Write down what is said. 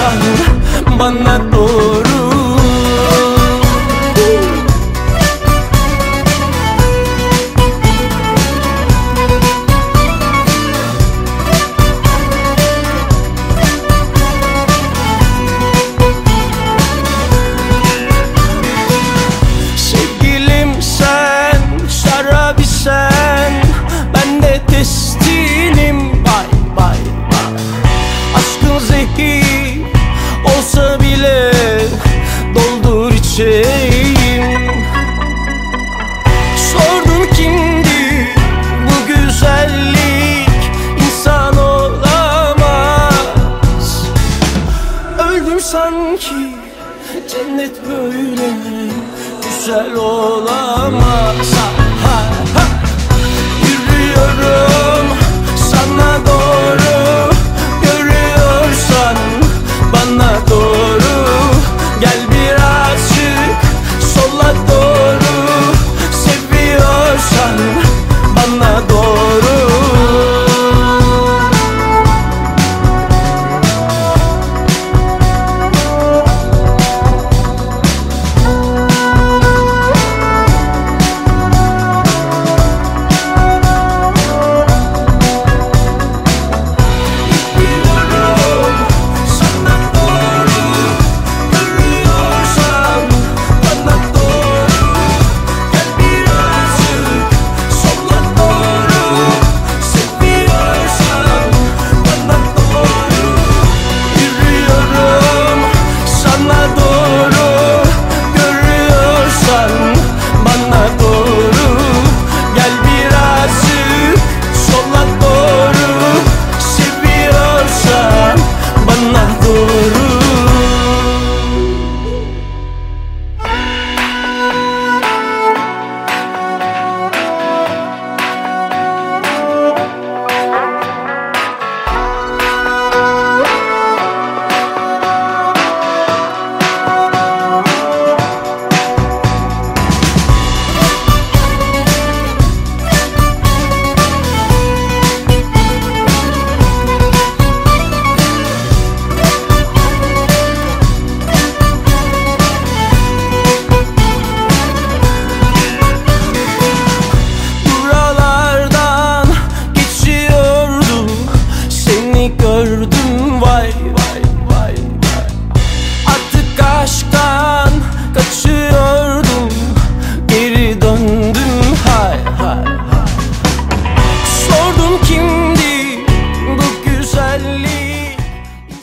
Sen bana doğru çiçeğim Sordun kimdi bu güzellik? İnsan olamaz. Öldüm sanki cennet böyle güzel olamaz.